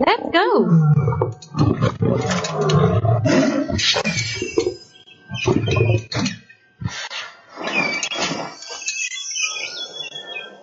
Let's go.